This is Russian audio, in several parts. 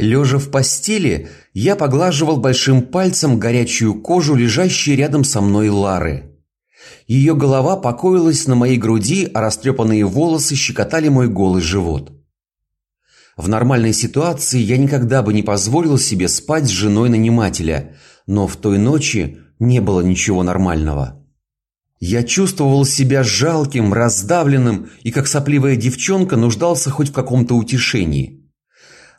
Лежа в постели, я поглаживал большим пальцем горячую кожу, лежащей рядом со мной Лары. Ее голова покоилась на моей груди, а растрепанные волосы щекотали мой голый живот. В нормальной ситуации я никогда бы не позволил себе спать с женой нанимателя, но в той ночи не было ничего нормального. Я чувствовал себя жалким, раздавленным и как сопливая девчонка нуждался хоть в каком-то утешении.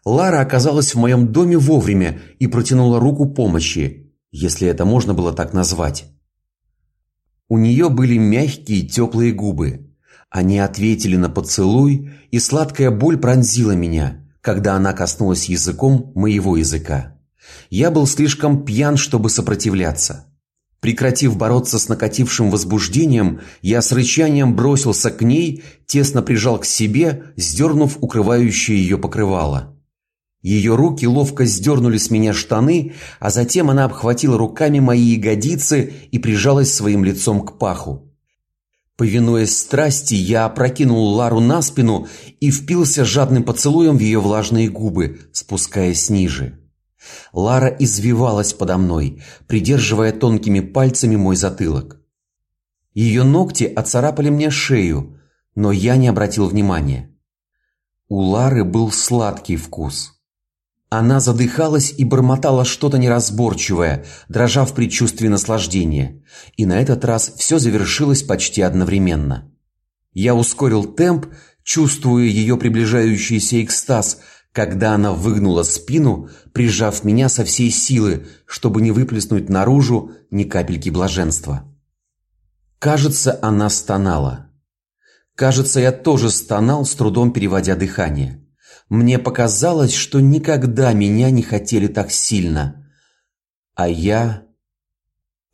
Лара оказалась в моем доме вовремя и протянула руку помощи, если это можно было так назвать. У нее были мягкие теплые губы. Они ответили на поцелуй, и сладкая боль пронзила меня, когда она коснулась языком моего языка. Я был слишком пьян, чтобы сопротивляться. Прекратив бороться с накатившим возбуждением, я с рычанием бросился к ней, тесно прижал к себе, сдернув укрывающее ее покрывало. Ее руки ловко сдернули с меня штаны, а затем она обхватила руками мои ягодицы и прижалась своим лицом к паху. Повинуясь страсти, я опрокинул Лару на спину и впился жадным поцелуем в ее влажные губы, спускаясь ниже. Лара извивалась подо мной, придерживая тонкими пальцами мой затылок. Ее ногти оцарапали мне шею, но я не обратил внимания. У Лары был сладкий вкус. Она задыхалась и бормотала что-то неразборчивое, дрожа в предчувствии наслаждения. И на этот раз все завершилось почти одновременно. Я ускорил темп, чувствуя ее приближающийся экстаз, когда она выгнула спину, прижав меня со всей силы, чтобы не выплеснуть наружу ни капельки блаженства. Кажется, она стонала. Кажется, я тоже стонал, с трудом переводя дыхание. Мне показалось, что никогда меня не хотели так сильно. А я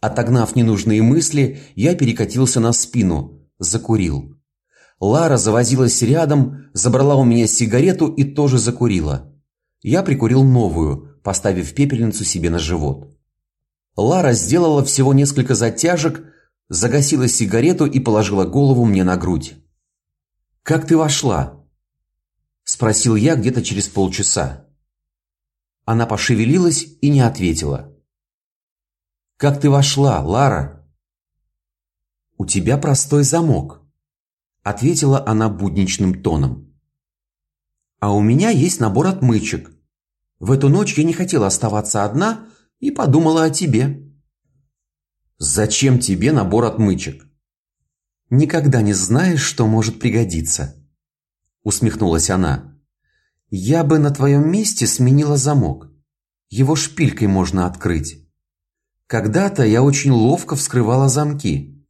Отогнав ненужные мысли, я перекатился на спину, закурил. Лара завозилась рядом, забрала у меня сигарету и тоже закурила. Я прикурил новую, поставив пепельницу себе на живот. Лара сделала всего несколько затяжек, загасила сигарету и положила голову мне на грудь. Как ты вошла? Спросил я где-то через полчаса. Она пошевелилась и не ответила. Как ты вошла, Лара? У тебя простой замок, ответила она будничным тоном. А у меня есть набор отмычек. В эту ночь я не хотела оставаться одна и подумала о тебе. Зачем тебе набор отмычек? Никогда не знаешь, что может пригодиться усмехнулась она. Я бы на твоем месте сменила замок. Его шпилькой можно открыть. Когда-то я очень ловко вскрывала замки.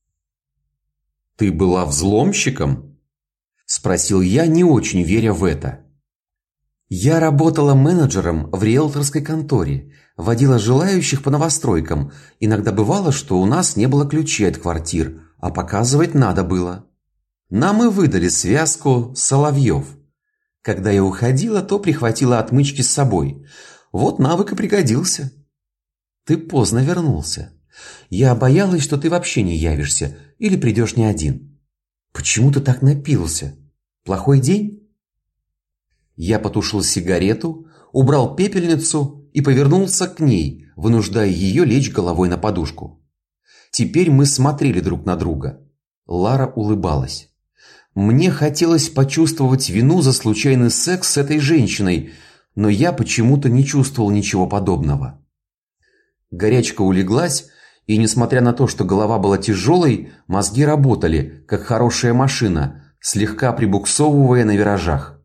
Ты была взломщиком? спросил я, не очень веря в это. Я работала менеджером в риэлторской конторе, водила желающих по новостройкам. Иногда бывало, что у нас не было ключей от квартир, а показывать надо было. Нам и выдали связку Соловьев. Когда я уходила, то прихватила отмычки с собой. Вот навык и пригодился. Ты поздно вернулся. Я боялась, что ты вообще не явишься или придешь не один. Почему ты так напился? Плохой день? Я потушил сигарету, убрал пепельницу и повернулся к ней, вынуждая ее лечь головой на подушку. Теперь мы смотрели друг на друга. Лара улыбалась. Мне хотелось почувствовать вину за случайный секс с этой женщиной, но я почему-то не чувствовал ничего подобного. Горячка улеглась, и несмотря на то, что голова была тяжелой, мозги работали, как хорошая машина, слегка прибуксовывая на виражах.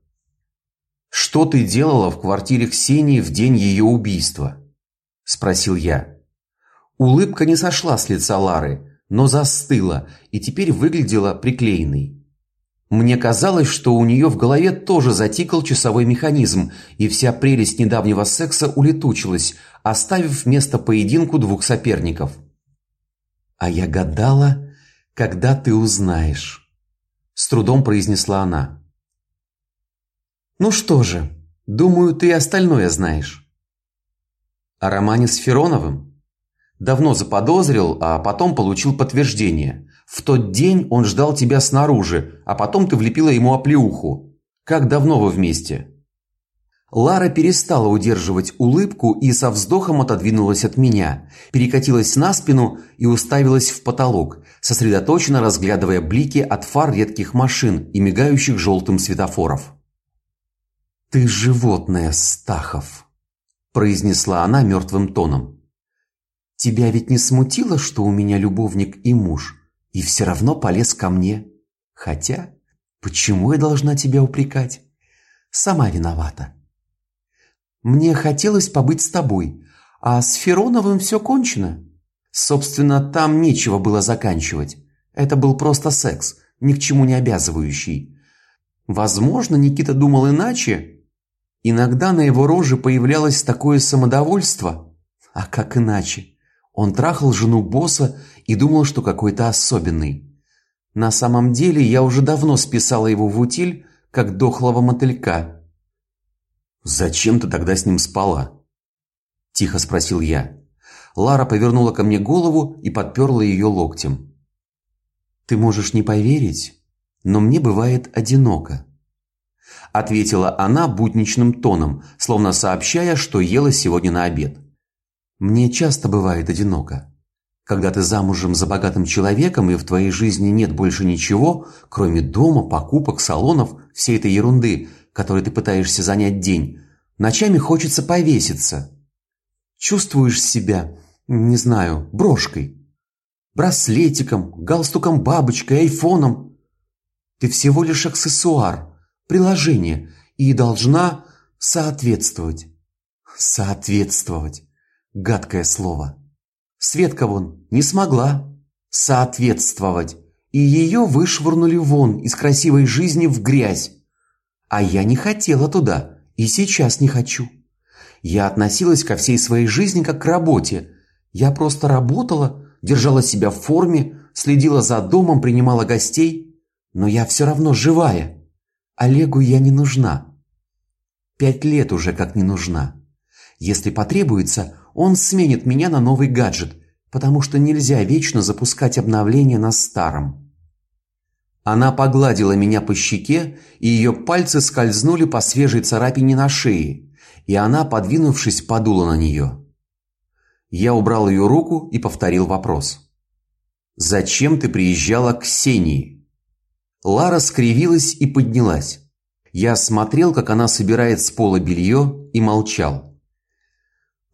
Что ты делала в квартире Ксении в день ее убийства? спросил я. Улыбка не сошла с лица Лары, но застыла и теперь выглядела приклеенной. Мне казалось, что у нее в голове тоже затикал часовой механизм, и вся прелесть недавнего секса улетучилась, оставив место поединку двух соперников. А я гадала, когда ты узнаешь, с трудом произнесла она. Ну что же, думаю, ты и остальное знаешь. О романе с Фероновым давно заподозрил, а потом получил подтверждение. В тот день он ждал тебя снаружи, а потом ты влепила ему оплеуху. Как давно вы вместе? Лара перестала удерживать улыбку и со вздохом отодвинулась от меня, перекатилась на спину и уставилась в потолок, сосредоточенно разглядывая блики от фар редких машин и мигающих желтым светофоров. Ты животное, Стахов, произнесла она мертвым тоном. Тебя ведь не смутило, что у меня любовник и муж, и все равно полез ко мне? Хотя, почему я должна тебя упрекать? Сама виновата. Мне хотелось побыть с тобой, а с Фероновым все кончено. Собственно, там нечего было заканчивать. Это был просто секс, ни к чему не обязывающий. Возможно, Никита думал иначе. Иногда на его роже появлялось такое самодовольство, а как иначе? Он трахал жену босса и думал, что какой-то особенный. На самом деле, я уже давно списала его в утиль, как дохлого мотылька. Зачем ты тогда с ним спала? тихо спросил я. Лара повернула ко мне голову и подперла ее локтем. Ты можешь не поверить, но мне бывает одиноко, ответила она будничным тоном, словно сообщая, что ела сегодня на обед. Мне часто бывает одиноко. Когда ты замужем за богатым человеком и в твоей жизни нет больше ничего, кроме дома, покупок, салонов, всей этой ерунды, которой ты пытаешься занять день, ночами хочется повеситься. Чувствуешь себя, не знаю, брошкой, браслетиком, галстуком-бабочкой, айфоном. Ты всего лишь аксессуар, приложение и должна соответствовать. Соответствовать. Гадкое слово. Светка вон не смогла соответствовать, и ее вышвырнули вон из красивой жизни в грязь. А я не хотела туда и сейчас не хочу. Я относилась ко всей своей жизни как к работе. Я просто работала, держала себя в форме, следила за домом, принимала гостей, но я все равно живая. Олегу я не нужна. Пять лет уже как не нужна. Если потребуется, он сменит меня на новый гаджет, потому что нельзя вечно запускать обновления на старом. Она погладила меня по щеке, и ее пальцы скользнули по свежей царапине на шее, и она, подвинувшись, подула на нее. Я убрал ее руку и повторил вопрос. Зачем ты приезжала к Ксении? Лара скривилась и поднялась. Я смотрел, как она собирает с пола белье, и молчал.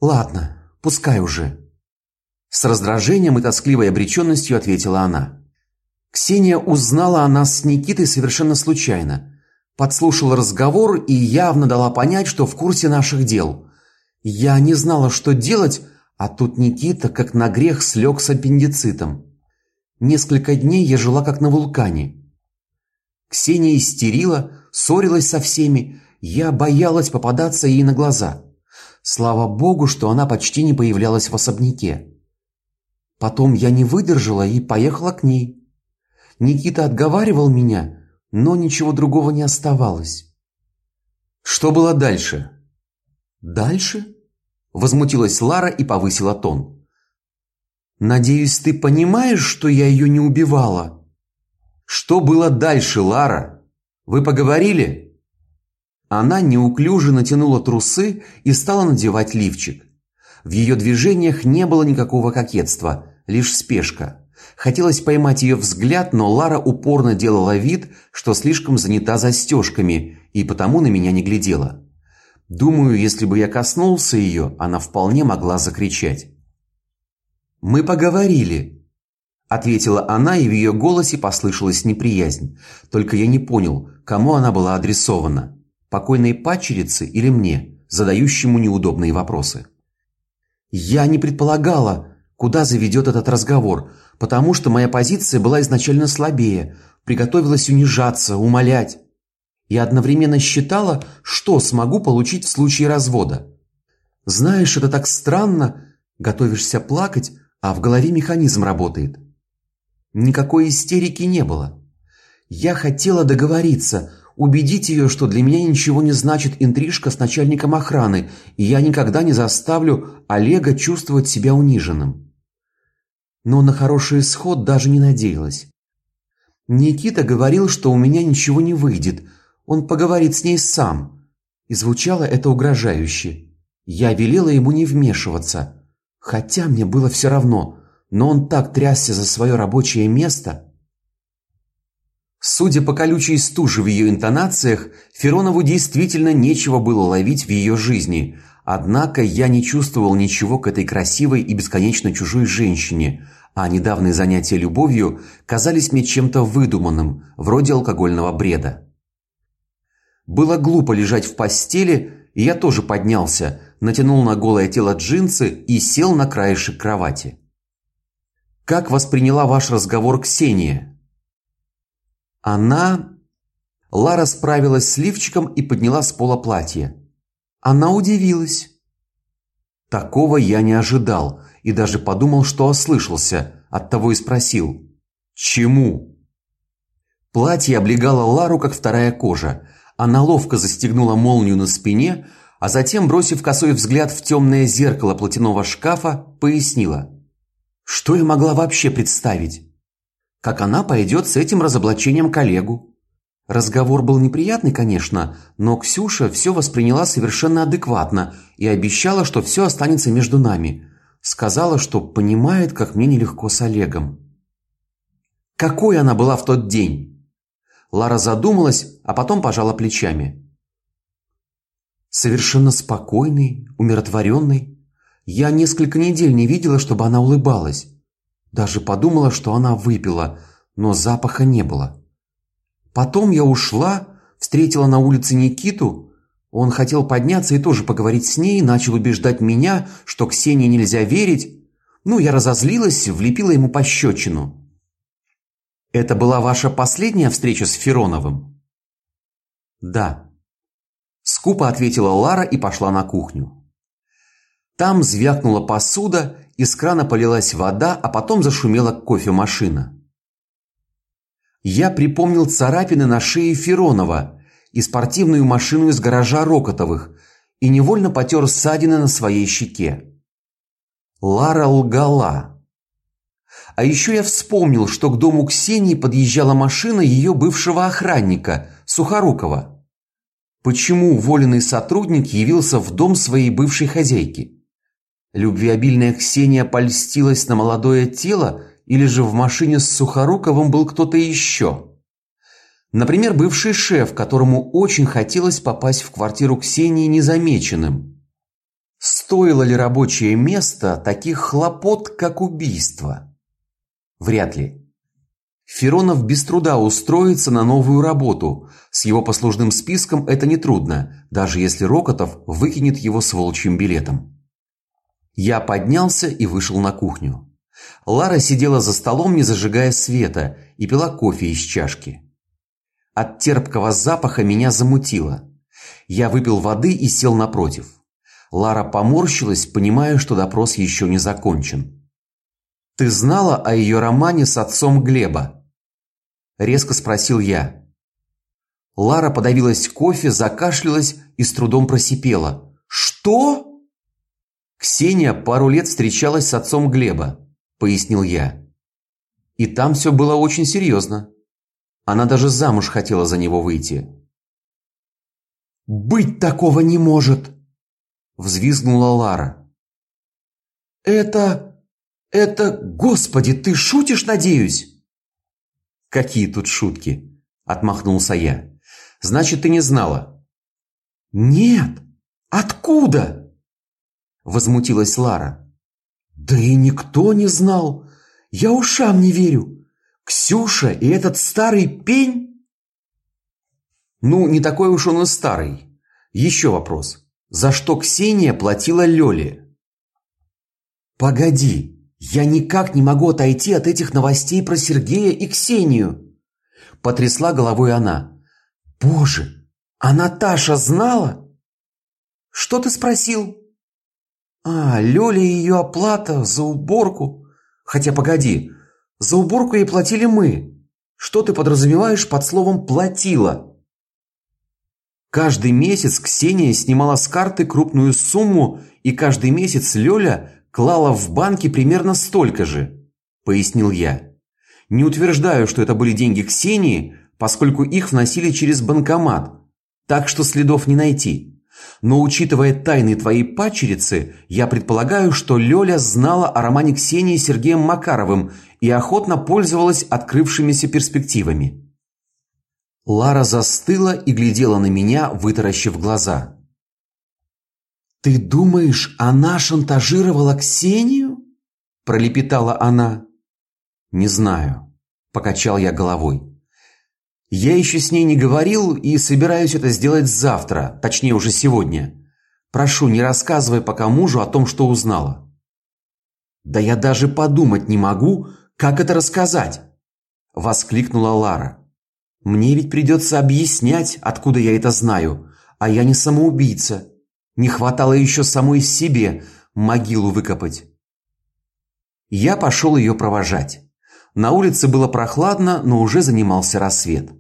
Ладно, пускай уже, с раздражением и тоскливой обреченностью ответила она. Ксения узнала о нас с Никитой совершенно случайно. Подслушала разговор и явно дала понять, что в курсе наших дел. Я не знала, что делать, а тут Никита, как на грех, слег с аппендицитом. Несколько дней я жила как на вулкане. Ксения истерила, ссорилась со всеми, я боялась попадаться ей на глаза. Слава богу, что она почти не появлялась в особняке. Потом я не выдержала и поехала к ней. Никита отговаривал меня, но ничего другого не оставалось. Что было дальше? Дальше? возмутилась Лара и повысила тон. Надеюсь, ты понимаешь, что я ее не убивала. Что было дальше, Лара? Вы поговорили? Она неуклюже натянула трусы и стала надевать лифчик. В ее движениях не было никакого кокетства, лишь спешка. Хотелось поймать ее взгляд, но Лара упорно делала вид, что слишком занята застежками и потому на меня не глядела. Думаю, если бы я коснулся ее, она вполне могла закричать. Мы поговорили, ответила она, и в ее голосе послышалась неприязнь. Только я не понял, кому она была адресована: покойной падчерице или мне, задающему неудобные вопросы. Я не предполагала, куда заведет этот разговор, потому что моя позиция была изначально слабее, приготовилась унижаться, умолять. Я одновременно считала, что смогу получить в случае развода. Знаешь, это так странно, готовишься плакать, а в голове механизм работает. Никакой истерики не было. Я хотела договориться, убедить ее, что для меня ничего не значит интрижка с начальником охраны, и я никогда не заставлю Олега чувствовать себя униженным но на хороший исход даже не надеялась. Никита говорил, что у меня ничего не выйдет. Он поговорит с ней сам. И звучало это угрожающе. Я велела ему не вмешиваться, хотя мне было все равно, но он так трясся за свое рабочее место. Судя по колючей стуже в ее интонациях, Феронову действительно нечего было ловить в ее жизни. Однако я не чувствовал ничего к этой красивой и бесконечно чужой женщине, а недавние занятия любовью казались мне чем-то выдуманным, вроде алкогольного бреда. Было глупо лежать в постели, и я тоже поднялся, натянул на голое тело джинсы и сел на краешек кровати. Как восприняла ваш разговор Ксения? Она Лара справилась с лифчиком и подняла с пола платье. Она удивилась. Такого я не ожидал и даже подумал, что ослышался, оттого и спросил: "Чему?" Платье облегало Лару как вторая кожа. Она ловко застегнула молнию на спине, а затем, бросив косой взгляд в темное зеркало платяного шкафа, пояснила: "Что я могла вообще представить? Как она пойдет с этим разоблачением коллегу?" Разговор был неприятный, конечно, но Ксюша все восприняла совершенно адекватно и обещала, что все останется между нами. Сказала, что понимает, как мне нелегко с Олегом. Какой она была в тот день? Лара задумалась, а потом пожала плечами. Совершенно спокойный, умиротворенный. Я несколько недель не видела, чтобы она улыбалась. Даже подумала, что она выпила, но запаха не было. Потом я ушла, встретила на улице Никиту. Он хотел подняться и тоже поговорить с ней, начал убеждать меня, что Ксении нельзя верить. Ну, я разозлилась, влепила ему пощечину. Это была ваша последняя встреча с Фероновым? Да. Скупо ответила Лара и пошла на кухню. Там звякнула посуда, из крана полилась вода, а потом зашумела кофемашина. Я припомнил царапины на шее Феронова и спортивную машину из гаража Рокотовых и невольно потер ссадины на своей щеке. Лара лгала. А еще я вспомнил, что к дому Ксении подъезжала машина ее бывшего охранника Сухорукова. Почему уволенный сотрудник явился в дом своей бывшей хозяйки? Любвеобильная Ксения польстилась на молодое тело или же в машине с Сухоруковым был кто-то еще. Например, бывший шеф, которому очень хотелось попасть в квартиру Ксении незамеченным. Стоило ли рабочее место таких хлопот, как убийство? Вряд ли. Феронов без труда устроится на новую работу. С его послужным списком это не трудно, даже если Рокотов выкинет его с волчьим билетом. Я поднялся и вышел на кухню. Лара сидела за столом, не зажигая света, и пила кофе из чашки. От терпкого запаха меня замутило. Я выпил воды и сел напротив. Лара поморщилась, понимая, что допрос еще не закончен. Ты знала о ее романе с отцом Глеба? резко спросил я. Лара подавилась кофе, закашлялась и с трудом просипела: "Что?" Ксения пару лет встречалась с отцом Глеба пояснил я. И там все было очень серьезно. Она даже замуж хотела за него выйти. Быть такого не может, взвизгнула Лара. Это это, господи, ты шутишь, надеюсь? Какие тут шутки, отмахнулся я. Значит, ты не знала? Нет. Откуда? Возмутилась Лара. Да и никто не знал. Я ушам не верю. Ксюша и этот старый пень? Ну, не такой уж он и старый. Еще вопрос. За что Ксения платила Лёле? Погоди, я никак не могу отойти от этих новостей про Сергея и Ксению. Потрясла головой она. Боже, а Наташа знала? Что ты спросил? А, Лёля и ее оплата за уборку. Хотя погоди, за уборку ей платили мы. Что ты подразумеваешь под словом платила? Каждый месяц Ксения снимала с карты крупную сумму, и каждый месяц Лёля клала в банке примерно столько же, пояснил я. Не утверждаю, что это были деньги Ксении, поскольку их вносили через банкомат, так что следов не найти. Но учитывая тайны твоей пачерицы, я предполагаю, что Лёля знала о романе Ксении с Сергеем Макаровым и охотно пользовалась открывшимися перспективами. Лара застыла и глядела на меня, вытаращив глаза. Ты думаешь, она шантажировала Ксению? пролепетала она. Не знаю, покачал я головой. Я еще с ней не говорил и собираюсь это сделать завтра, точнее уже сегодня. Прошу, не рассказывай пока мужу о том, что узнала. Да я даже подумать не могу, как это рассказать, воскликнула Лара. Мне ведь придется объяснять, откуда я это знаю, а я не самоубийца. Не хватало еще самой себе могилу выкопать. Я пошел ее провожать. На улице было прохладно, но уже занимался рассвет.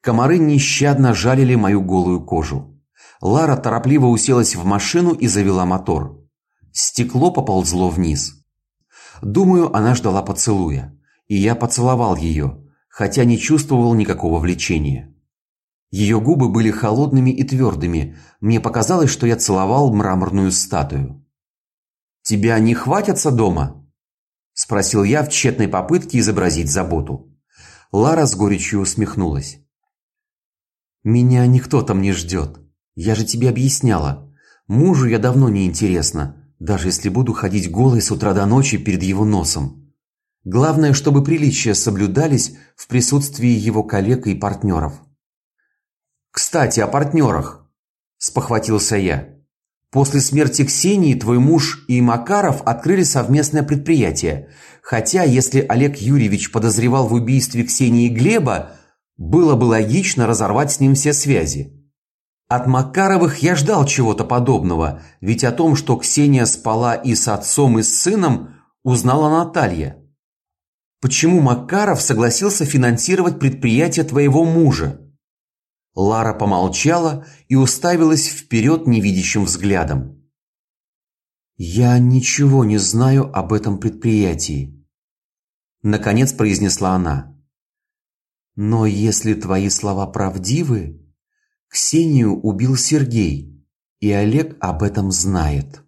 Комары нещадно жалили мою голую кожу. Лара торопливо уселась в машину и завела мотор. Стекло поползло вниз. Думаю, она ждала поцелуя, и я поцеловал ее, хотя не чувствовал никакого влечения. Ее губы были холодными и твердыми. Мне показалось, что я целовал мраморную статую. Тебя не хватятся дома? спросил я в тщетной попытке изобразить заботу. Лара с горечью усмехнулась. Меня никто там не ждет. Я же тебе объясняла. Мужу я давно не интересна, даже если буду ходить голой с утра до ночи перед его носом. Главное, чтобы приличия соблюдались в присутствии его коллег и партнеров. Кстати, о партнерах. спохватился я. После смерти Ксении твой муж и Макаров открыли совместное предприятие. Хотя, если Олег Юрьевич подозревал в убийстве Ксении Глеба, было бы логично разорвать с ним все связи. От Макаровых я ждал чего-то подобного, ведь о том, что Ксения спала и с отцом, и с сыном, узнала Наталья. Почему Макаров согласился финансировать предприятие твоего мужа? Лара помолчала и уставилась вперед невидящим взглядом. Я ничего не знаю об этом предприятии, наконец произнесла она. Но если твои слова правдивы, Ксению убил Сергей, и Олег об этом знает.